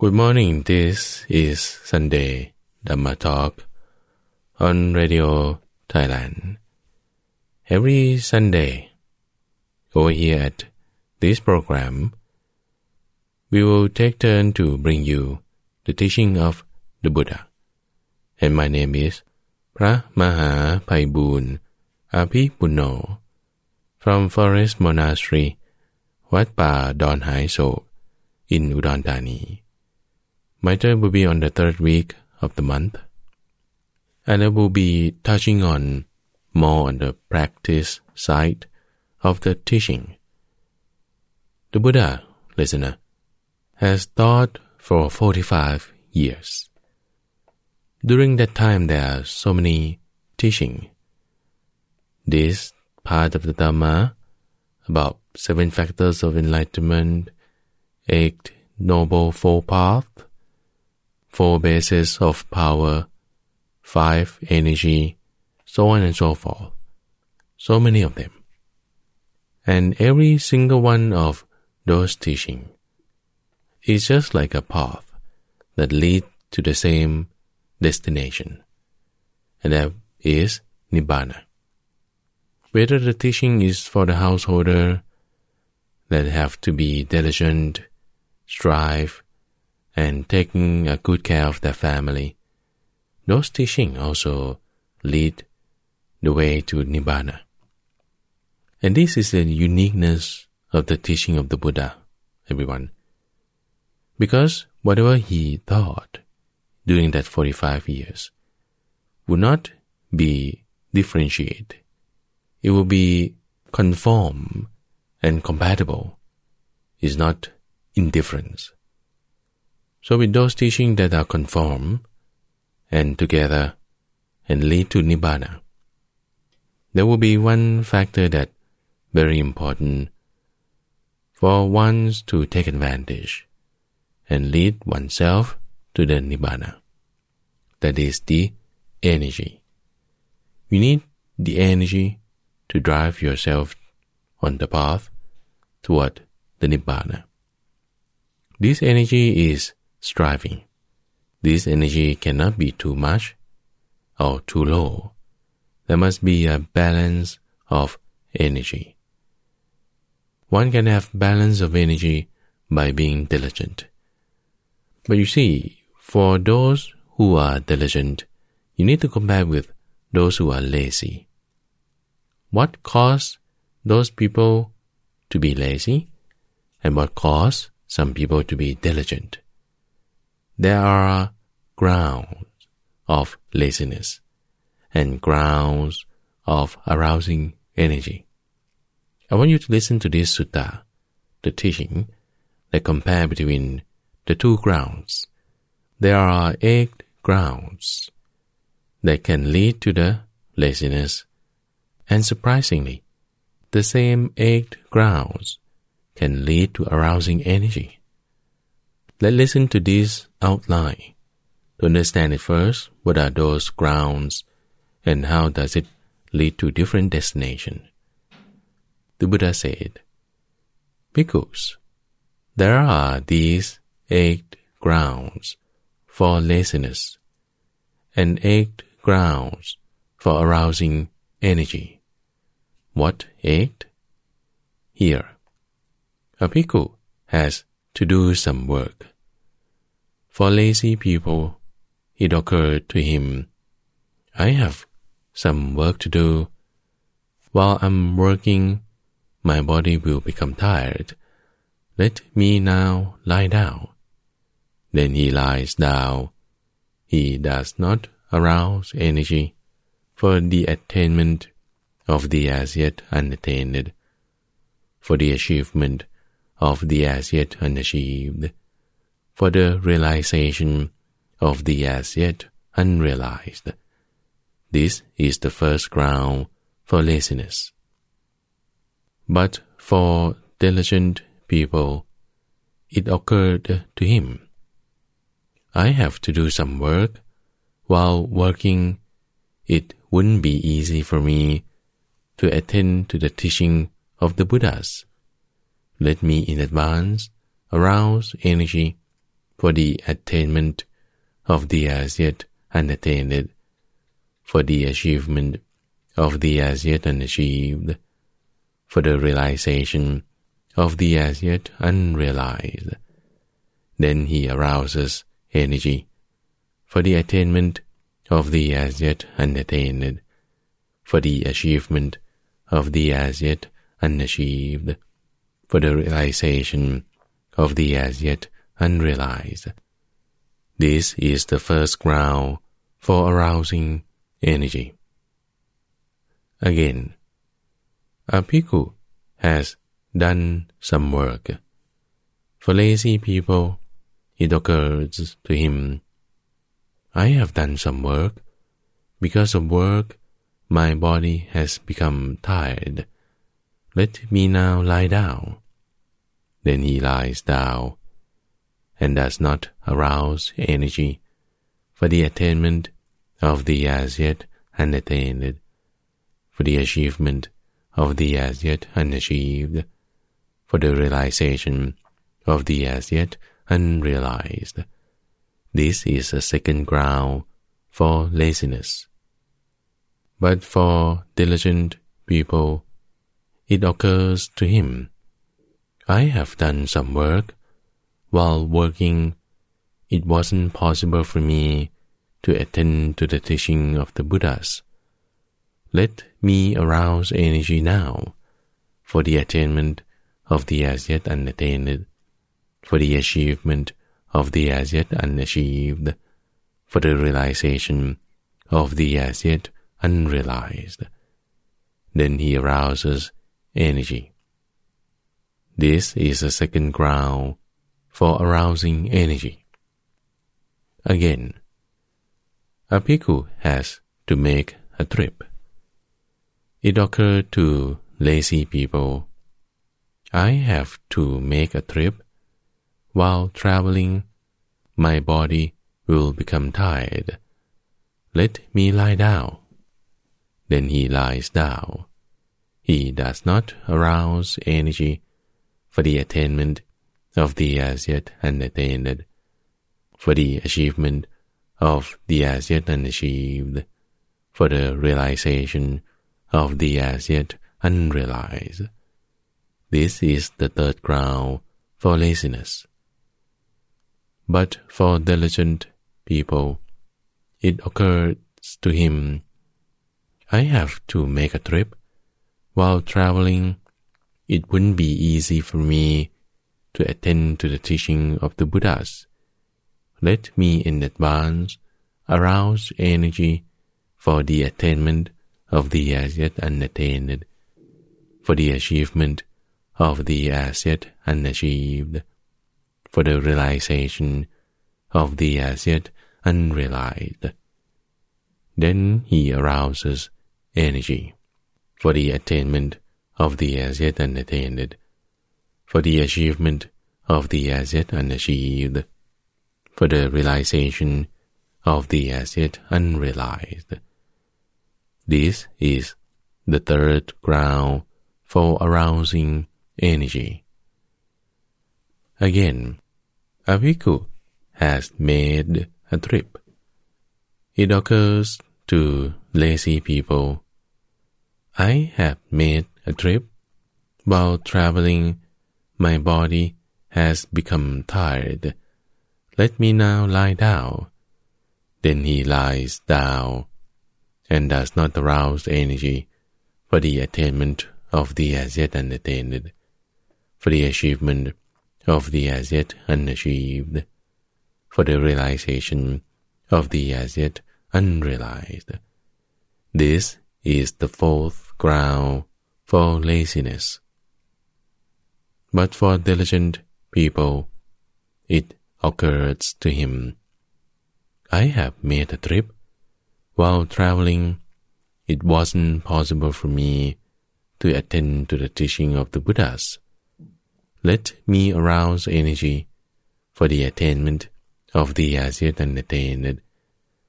Good morning. This is Sunday Dhamma Talk on Radio Thailand. Every Sunday, over here at this program, we will take turn to bring you the teaching of the Buddha. And my name is พระมหาไพบูลอภิปุโน from Forest Monastery wat pa donhaiso, in Udon Thani. My turn will be on the third week of the month, and I will be touching on more on the practice side of the teaching. The Buddha, listener, has taught for 45 years. During that time, there are so many teaching. This part of the Dhamma about seven factors of enlightenment, eight noble four paths, four bases of power, five energy, so on and so forth. So many of them. And every single one of those teaching is just like a path that lead to the same destination, and that is Nibbana. Whether the teaching is for the householder that have to be diligent, strive, and taking a good care of their family, those teaching also lead the way to Nibbana. And this is the uniqueness of the teaching of the Buddha, everyone. Because whatever he taught during that 45 years would not be differentiated. It will be conform and compatible. Is not indifference. So with those teachings that are conform and together and lead to nibbana, there will be one factor that very important for ones to take advantage and lead oneself to the nibbana. That is the energy. You need the energy to drive yourself on the path toward the nibbana. This energy is striving. This energy cannot be too much or too low. There must be a balance of energy. One can have balance of energy by being diligent. But you see, for those who are diligent, you need to compare with those who are lazy. What caused those people to be lazy, and what caused some people to be diligent? There are grounds of laziness and grounds of arousing energy. I want you to listen to this sutta, the teaching that compare between the two grounds. There are eight grounds that can lead to the laziness, and surprisingly, the same eight grounds can lead to arousing energy. Let's listen to this outline to understand it first. What are those grounds, and how does it lead to different destination? The Buddha said, "Bhikkhus, there are these eight grounds for laziness and eight grounds for arousing energy. What eight? Here, a bhikkhu has to do some work. For lazy people, it occurred to him, I have some work to do. While I'm working, my body will become tired. Let me now lie down. Then he lies down. He does not arouse energy for the attainment of the as yet unattained, for the achievement of the as yet unachieved, for the realization of the as yet unrealized. This is the first ground for laziness. But for diligent people, it occurred to him I have to do some work. While working, it wouldn't be easy for me to attend to the teaching of the Buddhas. Let me in advance arouse energy for the attainment of the as yet unattained, for the achievement of the as yet unachieved, for the realization of the as yet unrealized. Then he arouses energy for the attainment of the as yet unattained, for the achievement of the as yet unachieved, for the realization of the as yet unrealized. This is the first ground for arousing energy. Again, a bhikkhu has done some work. For lazy people, it occurs to him, I have done some work. Because of work, my body has become tired. Let me now lie down. Then he lies down and does not arouse energy for the attainment of the as yet unattained, for the achievement of the as yet unachieved, for the realization of the as yet unrealized. This is a second ground for laziness. But for diligent people, it occurs to him, I have done some work. While working, it wasn't possible for me to attend to the teaching of the Buddhas. Let me arouse energy now for the attainment of the as yet unattained, for the achievement of the as yet unachieved, for the realization of the as yet unrealized. Then he arouses energy. This is a second ground for arousing energy. Again, a bhikkhu has to make a trip. It occurred to lazy people. I have to make a trip. While traveling, my body will become tired. Let me lie down. Then he lies down. He does not arouse energy for the attainment of the as yet unattained, for the achievement of the as yet unachieved, for the realization of the as yet unrealized. This is the third ground for laziness. But for diligent people, it occurs to him, I have to make a trip. While traveling, it wouldn't be easy for me to attend to the teaching of the Buddhas let me in advance arouse energy for the attainment of the as yet unattained, for the achievement of the as yet unachieved, for the realization of the as yet unrealized. Then he arouses energy for the attainment of the as yet unattained, for the achievement of the as yet unachieved for the realization of the as yet unrealized. This is the third ground for arousing energy. Again, a bhikkhu has made a trip. It occurs to lazy people. I have made a trip. While traveling, my body has become tired let me now lie down. Then he lies down, and does not arouse energy for the attainment of the as yet unattained, for the achievement of the as yet unachieved, for the realization of the as yet unrealized. This is the fourth ground for laziness. But for diligent people, it occurs to him. I have made a trip. While traveling, it wasn't possible for me to attend to the teaching of the Buddhas. Let me arouse energy for the attainment of the as yet unattained,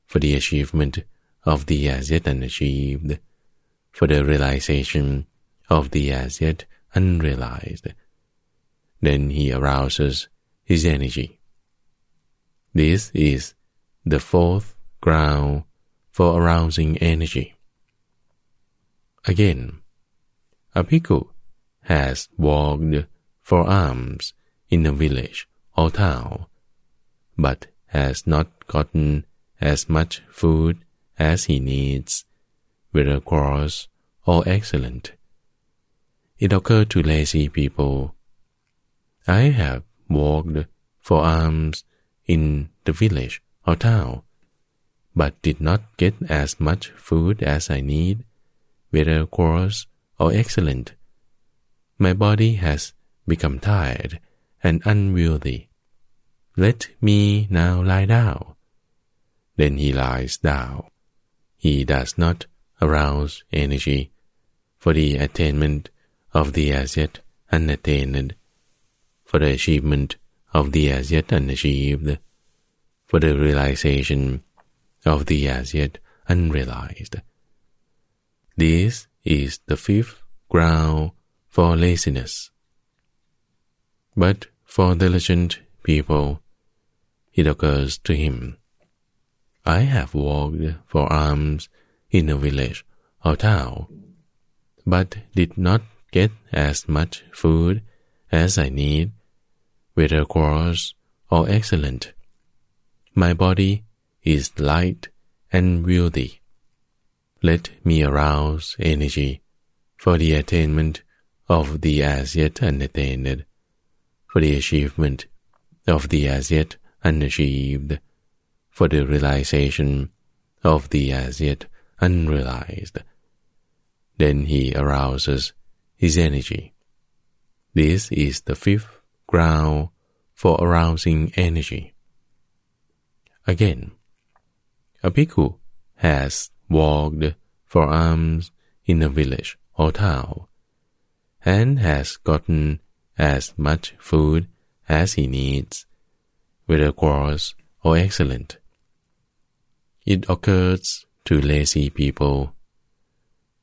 for the achievement of the as yet unachieved, for the realization of the as yet unrealized. Then he arouses his energy This is the fourth ground for arousing energy. Again, a bhikkhu has walked for alms in a village or town, but has not gotten as much food as he needs, whether coarse or oh, excellent. It occurred to lazy people. I have walked for alms in the village or town, but did not get as much food as I need, whether coarse or oh, excellent. My body has become tired and unwieldy. Let me now lie down. Then he lies down. He does not arouse energy for the attainment of the as yet unattained, for the achievement of the as yet unachieved, for the realization of the as yet unrealized. This is the fifth ground for laziness. But for diligent people, it occurs to him, I have walked for alms in a village or town, but did not get as much food as I need, whether coarse or excellent. My body is light and wieldy. Let me arouse energy for the attainment of the as yet unattained, for the achievement of the as yet unachieved, for the realization of the as yet unrealized. Then he arouses his energy. This is the fifth ground for arousing energy. Again, a bhikkhu has walked for alms in a village or town, and has gotten as much food as he needs, whether coarse or excellent. It occurs to lazy people.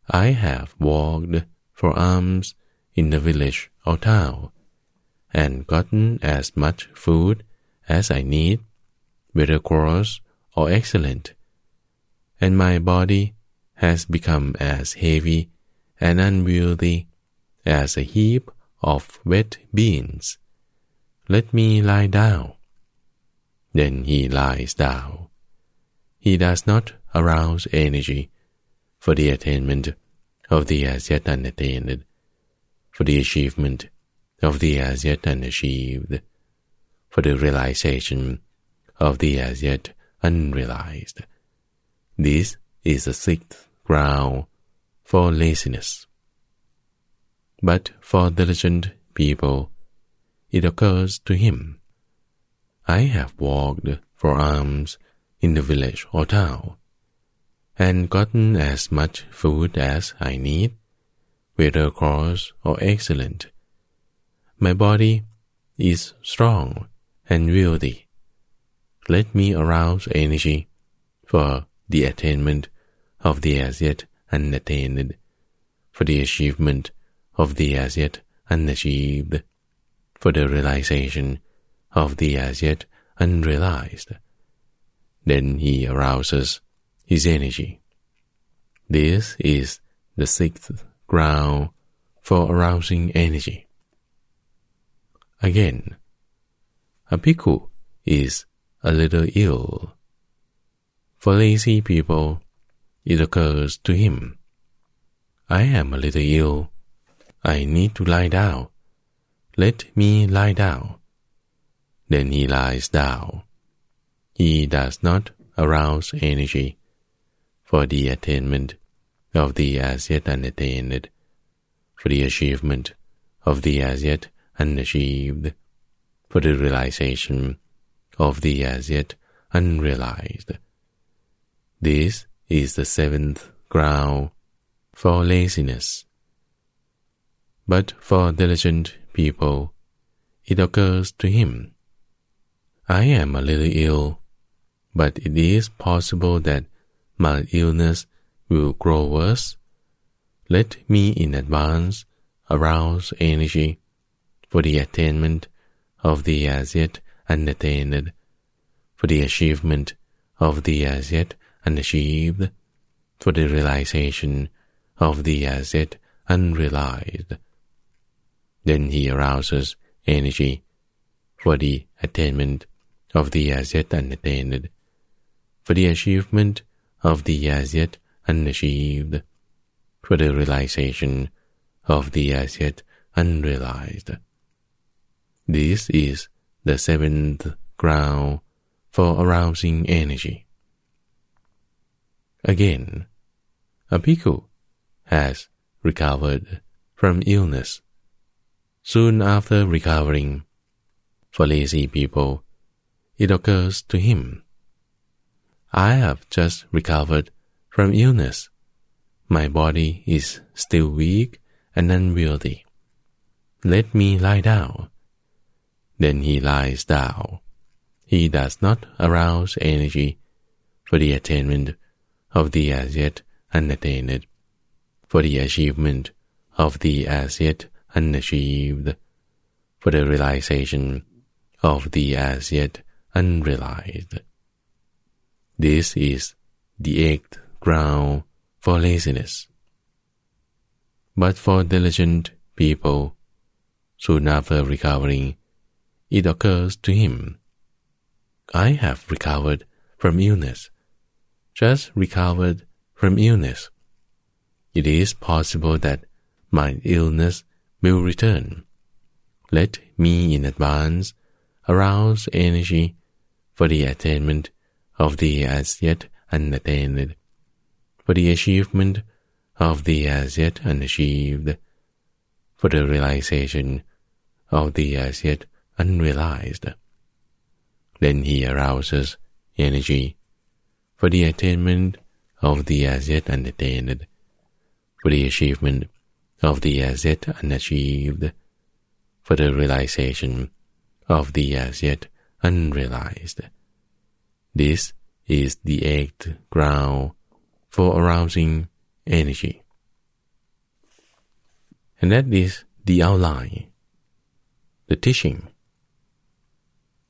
I have walked for alms in the village or town, and gotten as much food as I need, whether coarse or excellent, and my body has become as heavy and unwieldy as a heap of wet beans. Let me lie down. Then he lies down. He does not arouse energy for the attainment of the as yet unattained, for the achievement of the as yet unachieved, for the realization of the as yet unrealized. This is the sixth ground for laziness. But for diligent people, it occurs to him, I have walked for alms in the village or town, and gotten as much food as I need, whether coarse or excellent. My body is strong and wieldy. Let me arouse energy for the attainment of the as yet unattained, for the achievement of the as yet unachieved, for the realization of the as yet unrealized. Then he arouses his energy. This is the sixth ground for arousing energy. Again, a bhikkhu is a little ill. For lazy people, it occurs to him, I am a little ill. I need to lie down. Let me lie down. Then he lies down. He does not arouse energy for the attainment of the as yet unattained, for the achievement of the as yet unachieved, for the realization of the as yet unrealized. This is the seventh ground for laziness. But for diligent people, it occurs to him, I am a little ill, but it is possible that my illness will grow worse. Let me in advance arouse energy for the attainment of the as yet unattained, for the achievement of the as yet unachieved, for the realization of the as yet unrealized. Then he arouses energy for the attainment of the as yet unattained, for the achievement of the as yet unachieved, for the realization of the as yet unrealized. This is the seventh ground for arousing energy. Again, a bhikkhu has recovered from illness. Soon after recovering, for lazy people, it occurs to him, I have just recovered from illness. My body is still weak and unwieldy. Let me lie down. Then he lies down. He does not arouse energy for the attainment of the as yet unattained, for the achievement of the as yet unachieved, for the realization of the as yet unrealized. This is the eighth ground for laziness. But for diligent people, soon after recovering, it occurs to him, I have recovered from illness, just recovered from illness. It is possible that my illness will return. Let me in advance arouse energy for the attainment of the as yet unattained, for the achievement of the as yet unachieved, for the realization of the as yet unrealized. Then he arouses energy for the attainment of the as yet unattained, for the achievement of the as yet unachieved, for the realization of the as yet unrealized. This is the eighth ground for arousing energy. And that is the outline, the teaching.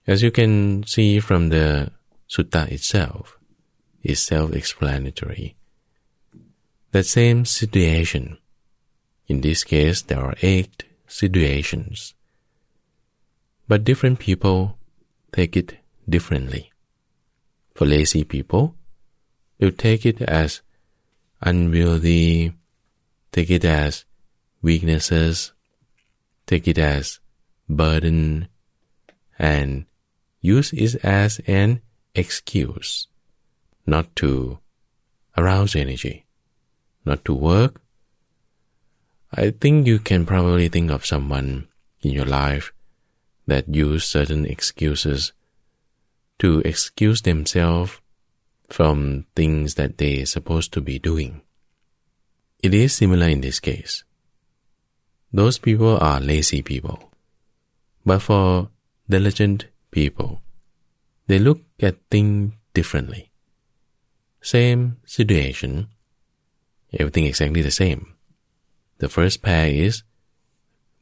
As you can see from the sutta itself, is self-explanatory. That same situation. In this case, there are eight situations. But different people take it differently. For lazy people, you take it as unwieldy, take it as weaknesses, take it as burden, and use it as an excuse not to arouse energy, not to work. I think you can probably think of someone in your life that use certain excuses to excuse themselves from things that they're supposed to be doing. It is similar in this case. Those people are lazy people. But for diligent people, they look at things differently. Same situation, everything exactly the same. The first pair is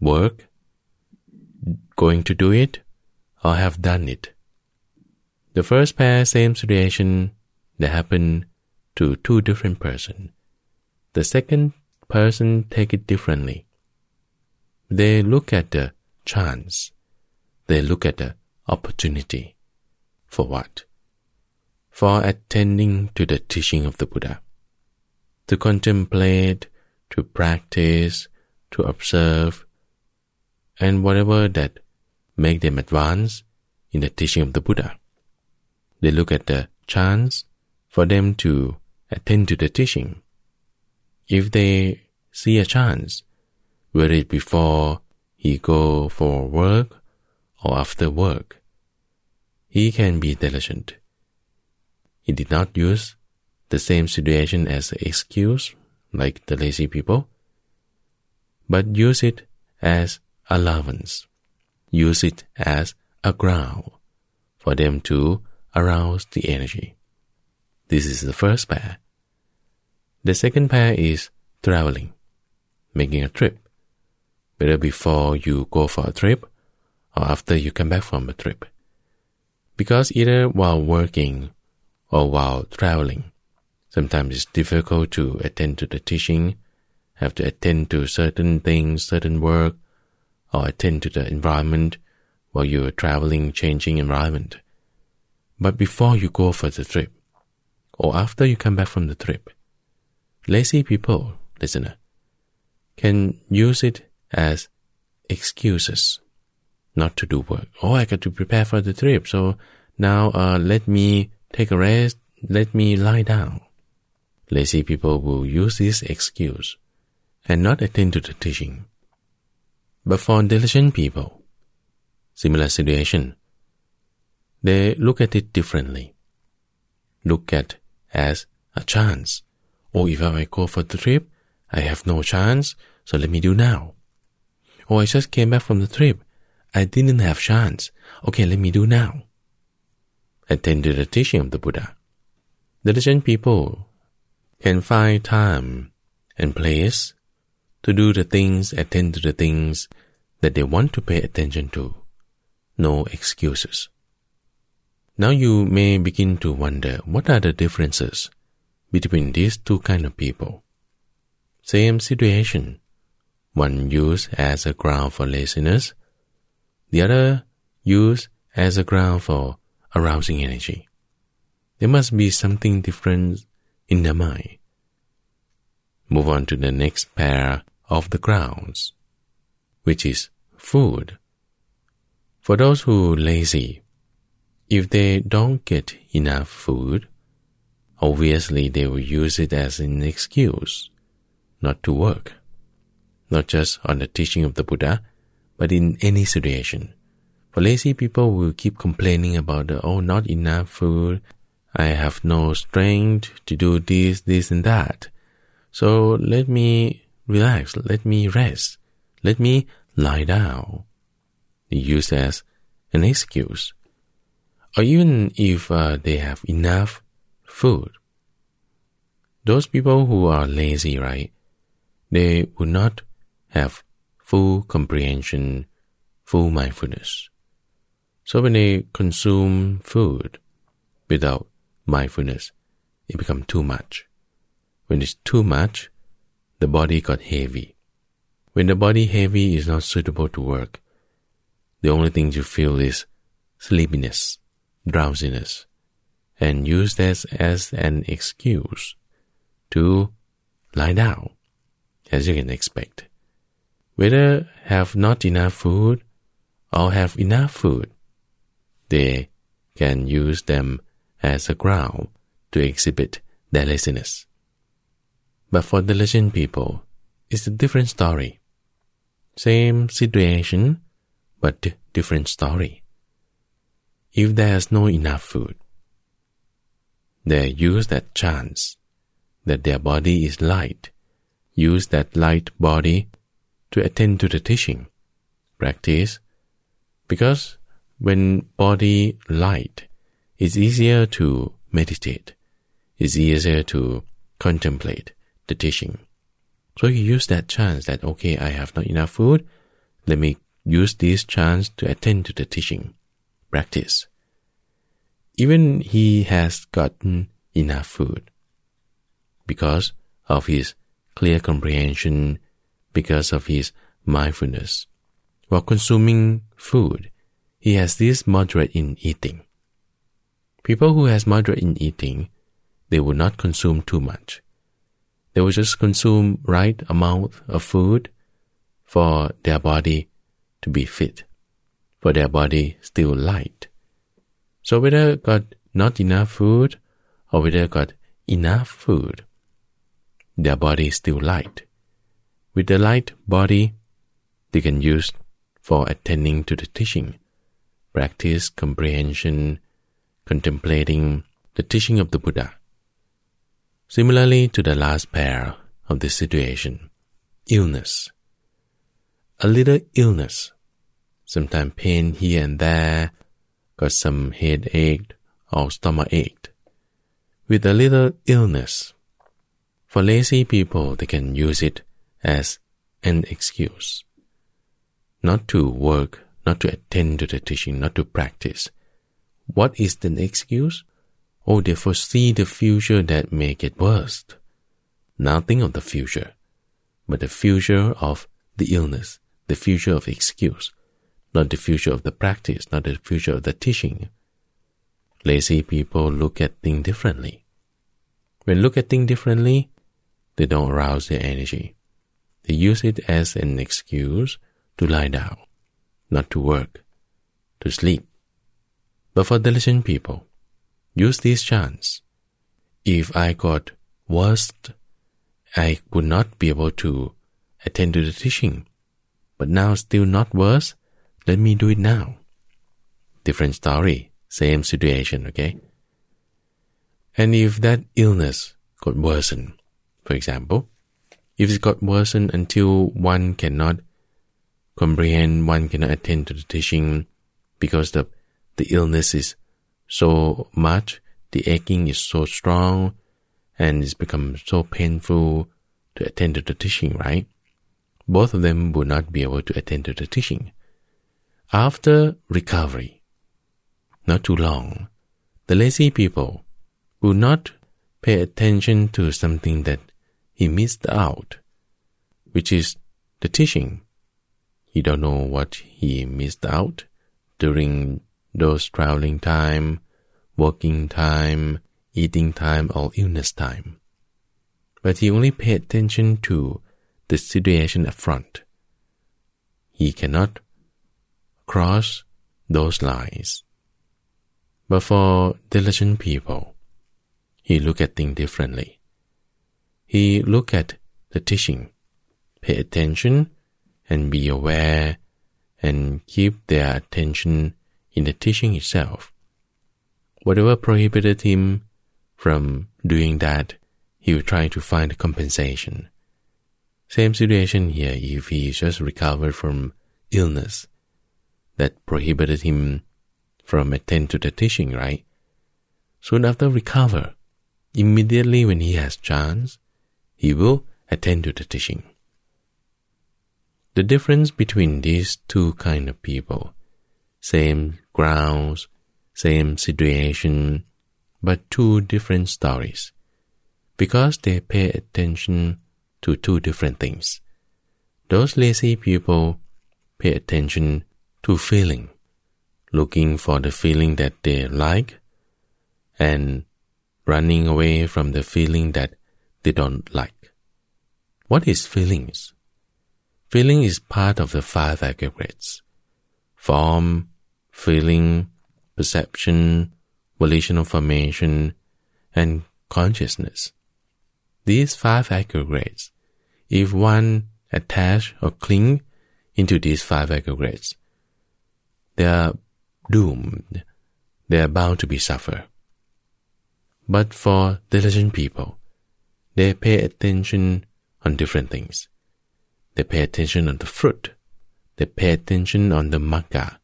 work, going to do it, or have done it. The first pair, same situation that happened to two different person. The second person take it differently. They look at the chance. They look at the opportunity. For what? for attending to the teaching of the Buddha, to contemplate, to practice, to observe, and whatever that make them advance in the teaching of the Buddha. They look at the chance for them to attend to the teaching. If they see a chance, whether it before he go for work or after work, he can be diligent. He did not use the same situation as an excuse, like the lazy people, but use it as allowance, use it as a ground for them to arouse the energy. This is the first pair. The second pair is traveling, making a trip, whether before you go for a trip or after you come back from a trip. because either while working or while traveling, sometimes it's difficult to attend to the teaching, have to attend to certain things, certain work, or attend to the environment while you're traveling, changing environment. But before you go for the trip, or after you come back from the trip, lazy people, listener, can use it as excuses not to do work. Oh, I got to prepare for the trip, so now uh, let me take a rest, let me lie down. Lazy people will use this excuse and not attend to the teaching. But for diligent people, similar situation, they look at it differently. Look at as a chance. Or if I go for the trip, I have no chance, so let me do now. Or I just came back from the trip, I didn't have chance. Okay, let me do now. Attend to the teaching of the Buddha. The diligent people can find time and place to do the things, attend to the things that they want to pay attention to. No excuses. Now you may begin to wonder what are the differences between these two kind of people. Same situation. One used as a ground for laziness, the other used as a ground for arousing energy. There must be something different in the mind. Move on to the next pair of the grounds, which is food. For those who lazy, if they don't get enough food, obviously they will use it as an excuse not to work, not just on the teaching of the Buddha, but in any situation. For lazy people will keep complaining about the oh not enough food, I have no strength to do this, this and that. So let me relax, let me rest, let me lie down. Used as an excuse. Or even if uh, they have enough food. Those people who are lazy, right? They would not have full comprehension, full mindfulness. So when they consume food without mindfulness, it becomes too much. When it's too much, the body got heavy. When the body heavy is not suitable to work, the only thing you feel is sleepiness, drowsiness, and use this as an excuse to lie down, as you can expect whether have not enough food or have enough food, they can use them as a ground to exhibit their laziness. But for diligent people, it's a different story. Same situation, but different story. If there's no enough food, they use that chance that their body is light, use that light body to attend to the teaching, practice, because when body light, it's easier to meditate, it's easier to contemplate the teaching. So you use that chance that okay, I have not enough food, let me use this chance to attend to the teaching, practice. Even he has gotten enough food because of his clear comprehension because of his mindfulness. While consuming food, he has this moderate in eating. People who has moderate in eating, they will not consume too much. They will just consume right amount of food for their body to be fit, for their body still light. So whether got not enough food or whether got enough food, their body is still light with the light body they can use for attending to the teaching, practice comprehension, contemplating the teaching of the Buddha. Similarly to the last pair of this situation, illness. A little illness, sometimes pain here and there, got some headache or stomach ache. With a little illness, for lazy people, they can use it as an excuse. Not to work, not to attend to the teaching, not to practice. What is the excuse? Oh, they foresee the future that may get worse. Nothing of the future, but the future of the illness, the future of excuse, not the future of the practice, not the future of the teaching. Lazy people look at things differently. When look at things differently, they don't arouse their energy. They use it as an excuse to lie down, not to work, to sleep. But for diligent people, use this chance. If I got worst, I would not be able to attend to the teaching. But now still not worse, let me do it now. Different story, same situation, okay? And if that illness got worsened, for example, if it got worsened until one cannot comprehend, one cannot attend to the teaching because the, the illness is so much, the aching is so strong, and it's become so painful to attend to the teaching, right? Both of them would not be able to attend to the teaching. After recovery, not too long, the lazy people will not pay attention to something that he missed out, which is the teaching. He don't know what he missed out during those traveling time, working time, eating time, or illness time. But he only paid attention to the situation up front. He cannot cross those lines. But for diligent people, he look at things differently. He look at the teaching, pay attention, and be aware, and keep their attention in the teaching itself. Whatever prohibited him from doing that, he will try to find compensation. Same situation here if he just recovered from illness that prohibited him from attend to the teaching, right? Soon after recover, immediately when he has chance, he will attend to the teaching. The difference between these two kind of people, same grounds, same situation, but two different stories, because they pay attention to two different things. Those lazy people pay attention to feeling, looking for the feeling that they like, and running away from the feeling that they don't like. What is feelings? Feeling is part of the five aggregates form, feeling, perception, volitional formation, and consciousness. These five aggregates, if one attach or cling into these five aggregates, they are doomed, they are bound to be suffer. But for diligent people, they pay attention on different things. They pay attention on the fruit. They pay attention on the magga.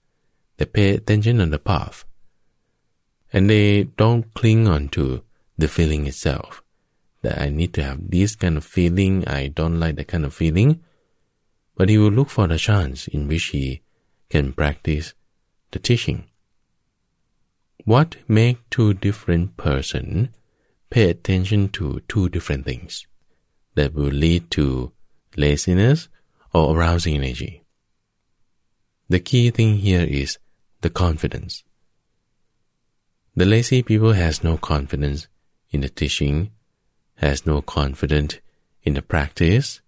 They pay attention on the path. And they don't cling on to the feeling itself. That I need to have this kind of feeling, I don't like that kind of feeling. But he will look for the chance in which he can practice the teaching. What make two different person pay attention to two different things that will lead to laziness or arousing energy. The key thing here is the confidence. The lazy people has no confidence in the teaching, has no confidence in the practice,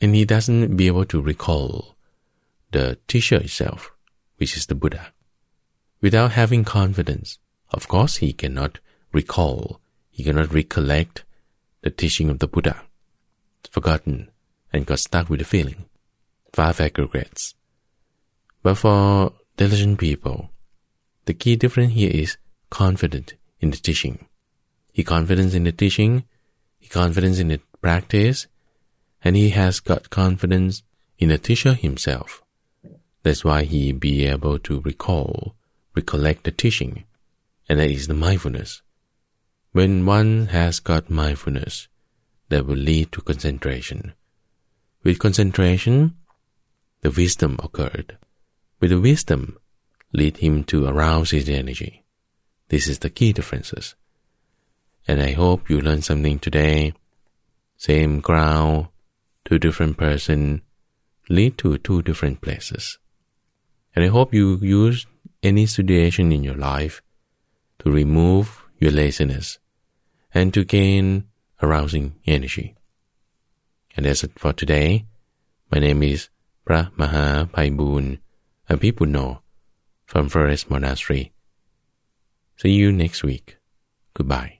and he doesn't be able to recall the teacher itself, which is the Buddha. Without having confidence, of course he cannot recall he cannot recollect the teaching of the Buddha. Forgotten and got stuck with the feeling. Five aggregates. But for diligent people, the key difference here is confident in the teaching. He confidence in the teaching, he confidence in the practice, and he has got confidence in the teacher himself. That's why he be able to recall, recollect the teaching, and that is the mindfulness. When one has got mindfulness, that will lead to concentration. With concentration, the wisdom occurred. With the wisdom, lead him to arouse his energy. This is the key differences. And I hope you learned something today. Same ground, two different person lead to two different places. And I hope you use any situation in your life to remove your laziness and to gain arousing energy. And that's it for today. My name is พระมหาภัยบูรณ์อภิปุโน from Forest Monastery. See you next week. Goodbye.